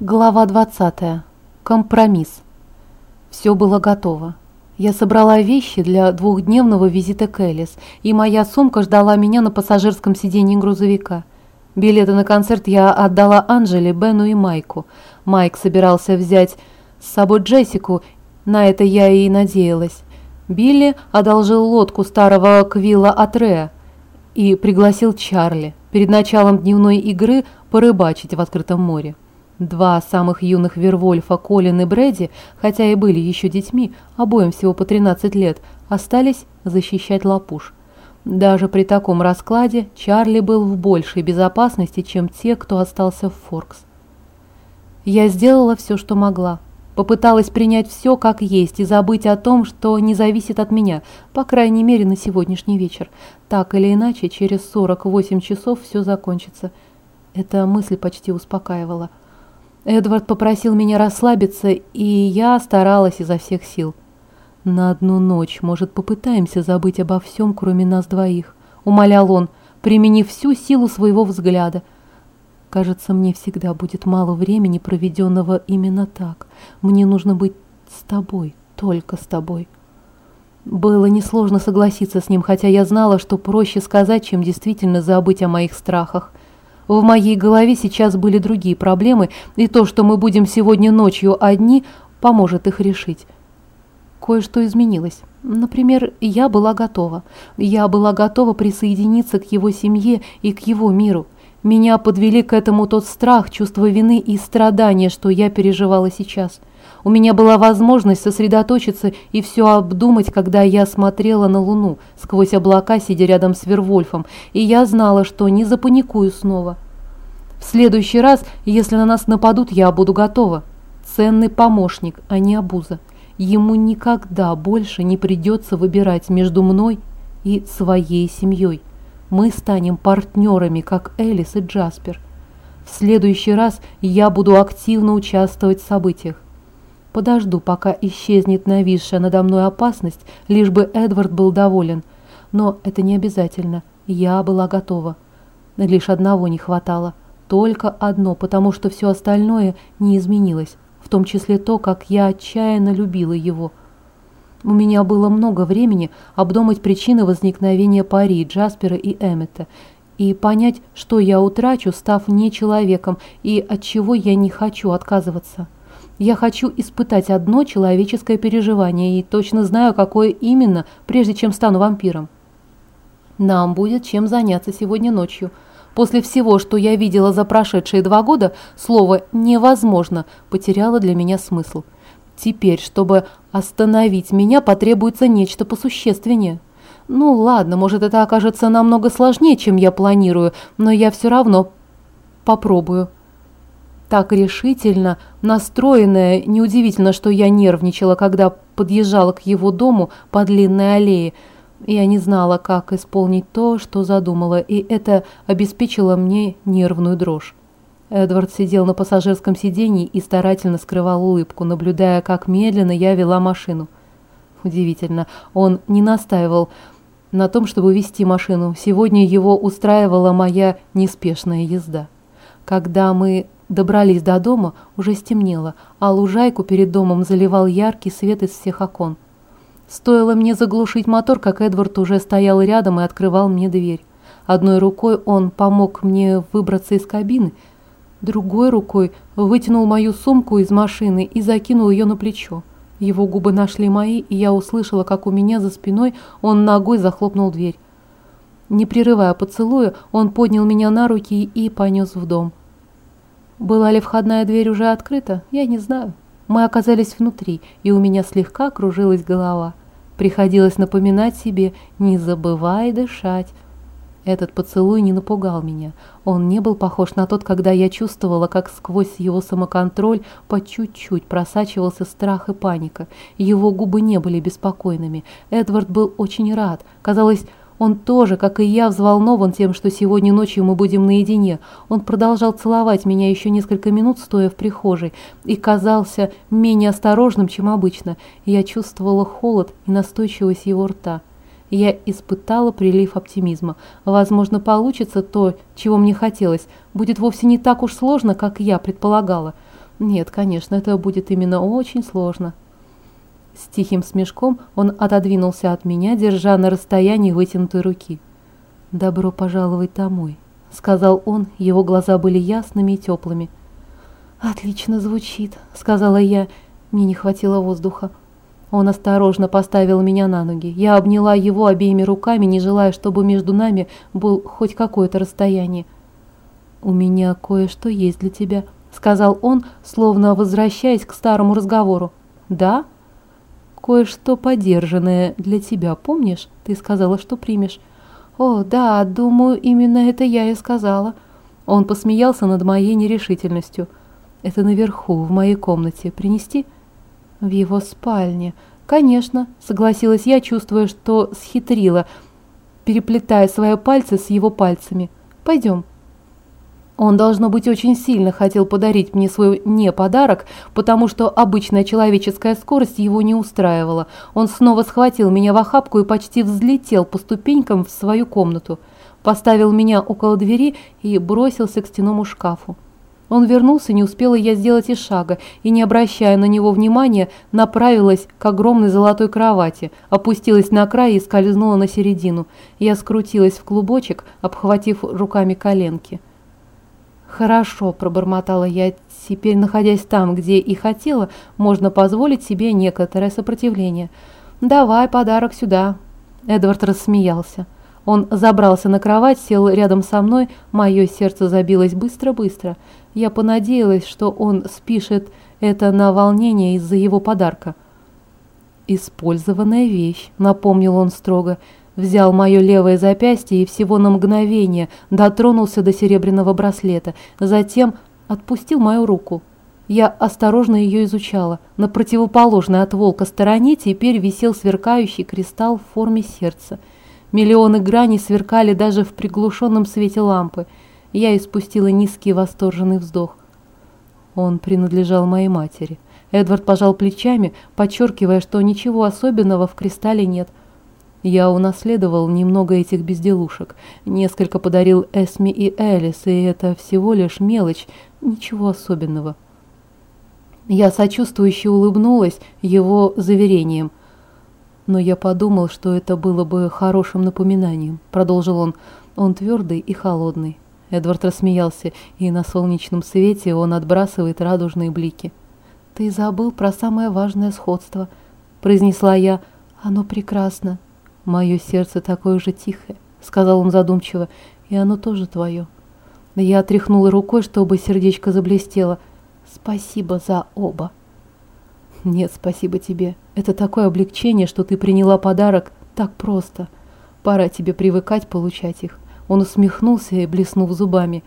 Глава 20. Компромисс. Все было готово. Я собрала вещи для двухдневного визита к Элис, и моя сумка ждала меня на пассажирском сиденье грузовика. Билеты на концерт я отдала Анжеле, Бену и Майку. Майк собирался взять с собой Джессику, на это я и надеялась. Билли одолжил лодку старого Квилла от Реа и пригласил Чарли перед началом дневной игры порыбачить в открытом море. Два самых юных Вервольфа, Колин и Брэди, хотя и были еще детьми, обоим всего по 13 лет, остались защищать лапуш. Даже при таком раскладе Чарли был в большей безопасности, чем те, кто остался в Форкс. Я сделала все, что могла. Попыталась принять все как есть и забыть о том, что не зависит от меня, по крайней мере на сегодняшний вечер. Так или иначе, через 48 часов все закончится. Эта мысль почти успокаивала. Эдвард попросил меня расслабиться, и я старалась изо всех сил. «На одну ночь, может, попытаемся забыть обо всем, кроме нас двоих», — умолял он, применив всю силу своего взгляда. «Кажется, мне всегда будет мало времени, проведенного именно так. Мне нужно быть с тобой, только с тобой». Было несложно согласиться с ним, хотя я знала, что проще сказать, чем действительно забыть о моих страхах — в моей голове сейчас были другие проблемы, и то, что мы будем сегодня ночью одни, поможет их решить. Кое-что изменилось. Например, я была готова. Я была готова присоединиться к его семье и к его миру. Меня подвели к этому тот страх, чувство вины и страдания, что я переживала сейчас. У меня была возможность сосредоточиться и все обдумать, когда я смотрела на Луну, сквозь облака, сидя рядом с Вервольфом, и я знала, что не запаникую снова. В следующий раз, если на нас нападут, я буду готова. Ценный помощник, а не обуза. Ему никогда больше не придется выбирать между мной и своей семьей. Мы станем партнерами, как Элис и Джаспер. В следующий раз я буду активно участвовать в событиях. Подожду, пока исчезнет нависшая надо мной опасность, лишь бы Эдвард был доволен. Но это не обязательно. Я была готова. Лишь одного не хватало. Только одно, потому что все остальное не изменилось, в том числе то, как я отчаянно любила его. У меня было много времени обдумать причины возникновения пари Джаспера и Эммета и понять, что я утрачу, став не человеком, и от чего я не хочу отказываться. Я хочу испытать одно человеческое переживание и точно знаю, какое именно, прежде чем стану вампиром. Нам будет чем заняться сегодня ночью. После всего, что я видела за прошедшие два года, слово «невозможно» потеряло для меня смысл. Теперь, чтобы остановить меня, потребуется нечто посущественнее. Ну ладно, может это окажется намного сложнее, чем я планирую, но я все равно попробую так решительно настроенная, неудивительно, что я нервничала, когда подъезжала к его дому по длинной аллее. Я не знала, как исполнить то, что задумала, и это обеспечило мне нервную дрожь. Эдвард сидел на пассажирском сиденье и старательно скрывал улыбку, наблюдая, как медленно я вела машину. Удивительно, он не настаивал на том, чтобы вести машину. Сегодня его устраивала моя неспешная езда. Когда мы Добрались до дома, уже стемнело, а лужайку перед домом заливал яркий свет из всех окон. Стоило мне заглушить мотор, как Эдвард уже стоял рядом и открывал мне дверь. Одной рукой он помог мне выбраться из кабины, другой рукой вытянул мою сумку из машины и закинул ее на плечо. Его губы нашли мои, и я услышала, как у меня за спиной он ногой захлопнул дверь. Не прерывая поцелуя, он поднял меня на руки и понес в дом. Была ли входная дверь уже открыта, я не знаю. Мы оказались внутри, и у меня слегка кружилась голова. Приходилось напоминать себе «не забывай дышать». Этот поцелуй не напугал меня. Он не был похож на тот, когда я чувствовала, как сквозь его самоконтроль по чуть-чуть просачивался страх и паника. Его губы не были беспокойными. Эдвард был очень рад. Казалось, он тоже, как и я, взволнован тем, что сегодня ночью мы будем наедине. Он продолжал целовать меня еще несколько минут, стоя в прихожей, и казался менее осторожным, чем обычно. Я чувствовала холод и настойчивость его рта. Я испытала прилив оптимизма. Возможно, получится то, чего мне хотелось. Будет вовсе не так уж сложно, как я предполагала. Нет, конечно, это будет именно очень сложно. С тихим смешком он отодвинулся от меня, держа на расстоянии вытянутой руки. «Добро пожаловать домой», — сказал он, его глаза были ясными и теплыми. «Отлично звучит», — сказала я, мне не хватило воздуха. Он осторожно поставил меня на ноги. Я обняла его обеими руками, не желая, чтобы между нами был хоть какое-то расстояние. «У меня кое-что есть для тебя», — сказал он, словно возвращаясь к старому разговору. «Да?» «Кое-что подержанное для тебя, помнишь? Ты сказала, что примешь». «О, да, думаю, именно это я и сказала». Он посмеялся над моей нерешительностью. «Это наверху, в моей комнате. Принести?» В его спальне. Конечно, согласилась я, чувствуя, что схитрила, переплетая свои пальцы с его пальцами. Пойдем. Он, должно быть, очень сильно хотел подарить мне свой не подарок, потому что обычная человеческая скорость его не устраивала. Он снова схватил меня в охапку и почти взлетел по ступенькам в свою комнату, поставил меня около двери и бросился к стенному шкафу. Он вернулся, не успела я сделать и шага, и, не обращая на него внимания, направилась к огромной золотой кровати, опустилась на край и скользнула на середину. Я скрутилась в клубочек, обхватив руками коленки. «Хорошо», – пробормотала я, – «теперь, находясь там, где и хотела, можно позволить себе некоторое сопротивление. Давай подарок сюда». Эдвард рассмеялся. Он забрался на кровать, сел рядом со мной, мое сердце забилось быстро-быстро. Я понадеялась, что он спишет это на волнение из-за его подарка. «Использованная вещь», — напомнил он строго, взял мое левое запястье и всего на мгновение дотронулся до серебряного браслета, затем отпустил мою руку. Я осторожно ее изучала. На противоположной от волка стороне теперь висел сверкающий кристалл в форме сердца — Миллионы граней сверкали даже в приглушенном свете лампы. Я испустила низкий восторженный вздох. Он принадлежал моей матери. Эдвард пожал плечами, подчеркивая, что ничего особенного в кристалле нет. Я унаследовал немного этих безделушек. Несколько подарил Эсми и Элис, и это всего лишь мелочь, ничего особенного. Я сочувствующе улыбнулась его заверением – но я подумал, что это было бы хорошим напоминанием, продолжил он. Он твердый и холодный. Эдвард рассмеялся, и на солнечном свете он отбрасывает радужные блики. «Ты забыл про самое важное сходство», — произнесла я. «Оно прекрасно». «Мое сердце такое же тихое», — сказал он задумчиво, — «и оно тоже твое». Я отряхнула рукой, чтобы сердечко заблестело. «Спасибо за оба». «Нет, спасибо тебе. Это такое облегчение, что ты приняла подарок так просто. Пора тебе привыкать получать их». Он усмехнулся и блеснув зубами.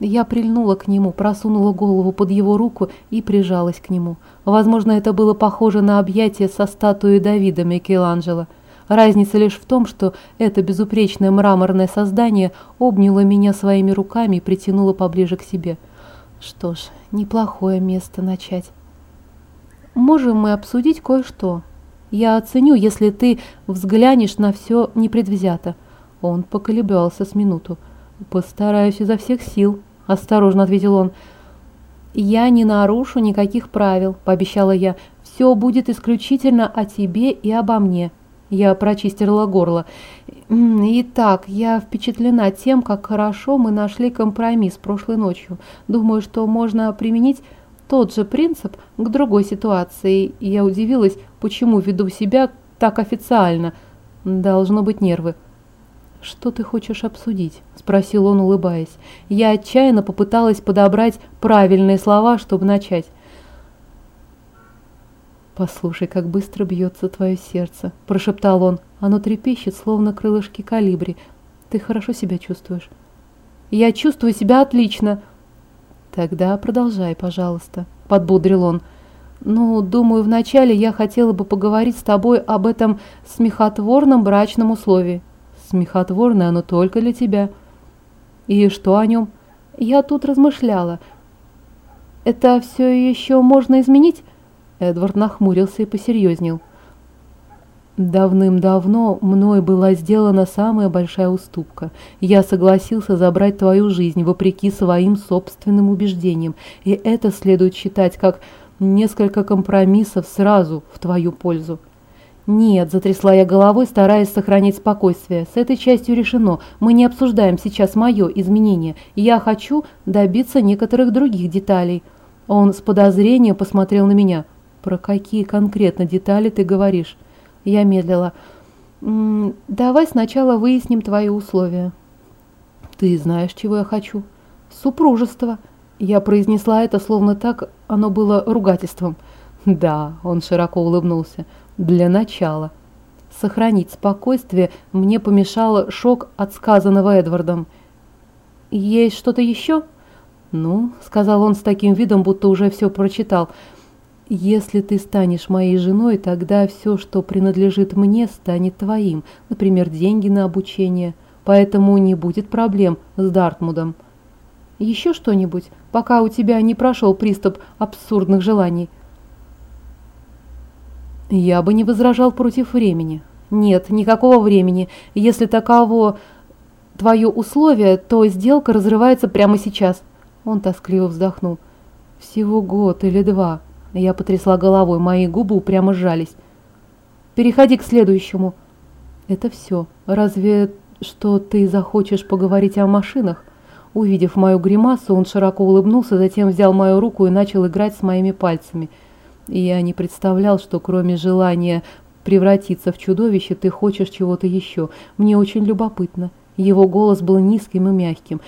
Я прильнула к нему, просунула голову под его руку и прижалась к нему. Возможно, это было похоже на объятие со статуей Давида Микеланджело. Разница лишь в том, что это безупречное мраморное создание обняло меня своими руками и притянуло поближе к себе. Что ж, неплохое место начать можем мы обсудить кое-что. Я оценю, если ты взглянешь на все непредвзято». Он поколебался с минуту. «Постараюсь изо всех сил», – осторожно ответил он. «Я не нарушу никаких правил», – пообещала я. «Все будет исключительно о тебе и обо мне». Я прочистила горло. «Итак, я впечатлена тем, как хорошо мы нашли компромисс прошлой ночью. Думаю, что можно применить тот же принцип к другой ситуации, и я удивилась, почему веду себя так официально. Должно быть нервы. «Что ты хочешь обсудить?» – спросил он, улыбаясь. Я отчаянно попыталась подобрать правильные слова, чтобы начать. «Послушай, как быстро бьется твое сердце», – прошептал он. «Оно трепещет, словно крылышки калибри. Ты хорошо себя чувствуешь?» «Я чувствую себя отлично», «Тогда продолжай, пожалуйста», – подбудрил он. «Ну, думаю, вначале я хотела бы поговорить с тобой об этом смехотворном брачном условии». «Смехотворное оно только для тебя». «И что о нем?» «Я тут размышляла. Это все еще можно изменить?» Эдвард нахмурился и посерьезнел. Давным-давно мной была сделана самая большая уступка. Я согласился забрать твою жизнь вопреки своим собственным убеждениям, и это следует считать как несколько компромиссов сразу в твою пользу. «Нет», – затрясла я головой, стараясь сохранить спокойствие. «С этой частью решено. Мы не обсуждаем сейчас мое изменение. Я хочу добиться некоторых других деталей». Он с подозрением посмотрел на меня. «Про какие конкретно детали ты говоришь?» Я медлила. «М -м, «Давай сначала выясним твои условия». «Ты знаешь, чего я хочу?» «Супружество». Я произнесла это, словно так оно было ругательством. «Да», – он широко улыбнулся, – «для начала». Сохранить спокойствие мне помешал шок от сказанного Эдвардом. «Есть что-то еще?» «Ну», – сказал он с таким видом, будто уже все прочитал, – «если ты станешь моей женой, тогда все, что принадлежит мне, станет твоим, например, деньги на обучение, поэтому не будет проблем с Дартмудом». «Еще что-нибудь, пока у тебя не прошел приступ абсурдных желаний?» Я бы не возражал против времени. Нет, никакого времени. Если таково твое условие, то сделка разрывается прямо сейчас. Он тоскливо вздохнул. Всего год или два. Я потрясла головой, мои губы упрямо сжались. Переходи к следующему. Это все. Разве что ты захочешь поговорить о машинах? Увидев мою гримасу, он широко улыбнулся, затем взял мою руку и начал играть с моими пальцами – я не представлял, что кроме желания превратиться в чудовище, ты хочешь чего-то еще. Мне очень любопытно. Его голос был низким и мягким.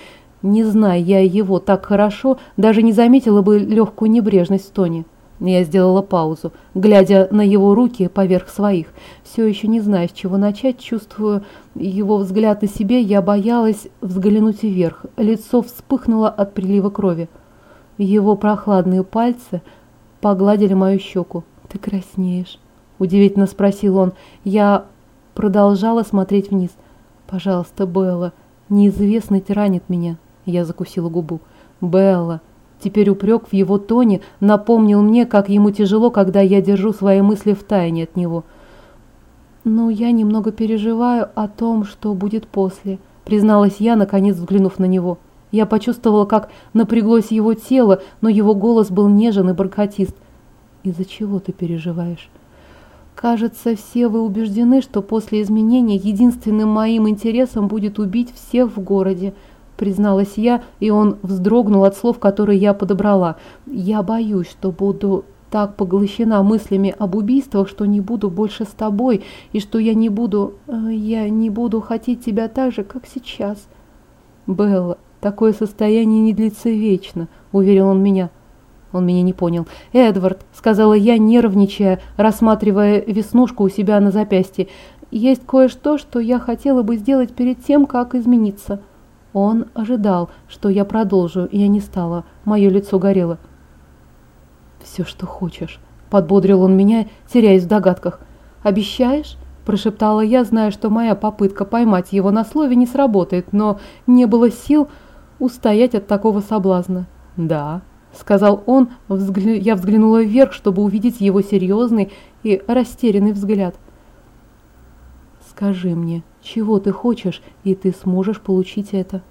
Не зная я его так хорошо, даже не заметила бы легкую небрежность в тоне. Я сделала паузу, глядя на его руки поверх своих. Все еще не зная, с чего начать, чувствую его взгляд на себе, я боялась взглянуть вверх. Лицо вспыхнуло от прилива крови. Его прохладные пальцы – погладили мою щеку. «Ты краснеешь», – удивительно спросил он. Я продолжала смотреть вниз. «Пожалуйста, Белла, неизвестный тиранит меня». Я закусила губу. «Белла». Теперь упрек в его тоне напомнил мне, как ему тяжело, когда я держу свои мысли в тайне от него. «Ну, я немного переживаю о том, что будет после», призналась я, наконец взглянув на него. Я почувствовала, как напряглось его тело, но его голос был нежен и бархатист. «Из-за чего ты переживаешь?» «Кажется, все вы убеждены, что после изменения единственным моим интересом будет убить всех в городе», призналась я, и он вздрогнул от слов, которые я подобрала. «Я боюсь, что буду так поглощена мыслями об убийствах, что не буду больше с тобой, и что я не буду... Э, я не буду хотеть тебя так же, как сейчас». «Белла, Такое состояние не длится вечно, уверил он меня. Он меня не понял. «Эдвард», — сказала я, нервничая, рассматривая веснушку у себя на запястье, «есть кое-что, что я хотела бы сделать перед тем, как измениться». Он ожидал, что я продолжу, и я не стала. Мое лицо горело. «Все, что хочешь», — подбодрил он меня, теряясь в догадках. «Обещаешь?» – прошептала я, зная, что моя попытка поймать его на слове не сработает, но не было сил устоять от такого соблазна. «Да», — сказал он, взгля... я взглянула вверх, чтобы увидеть его серьезный и растерянный взгляд. «Скажи мне, чего ты хочешь, и ты сможешь получить это?»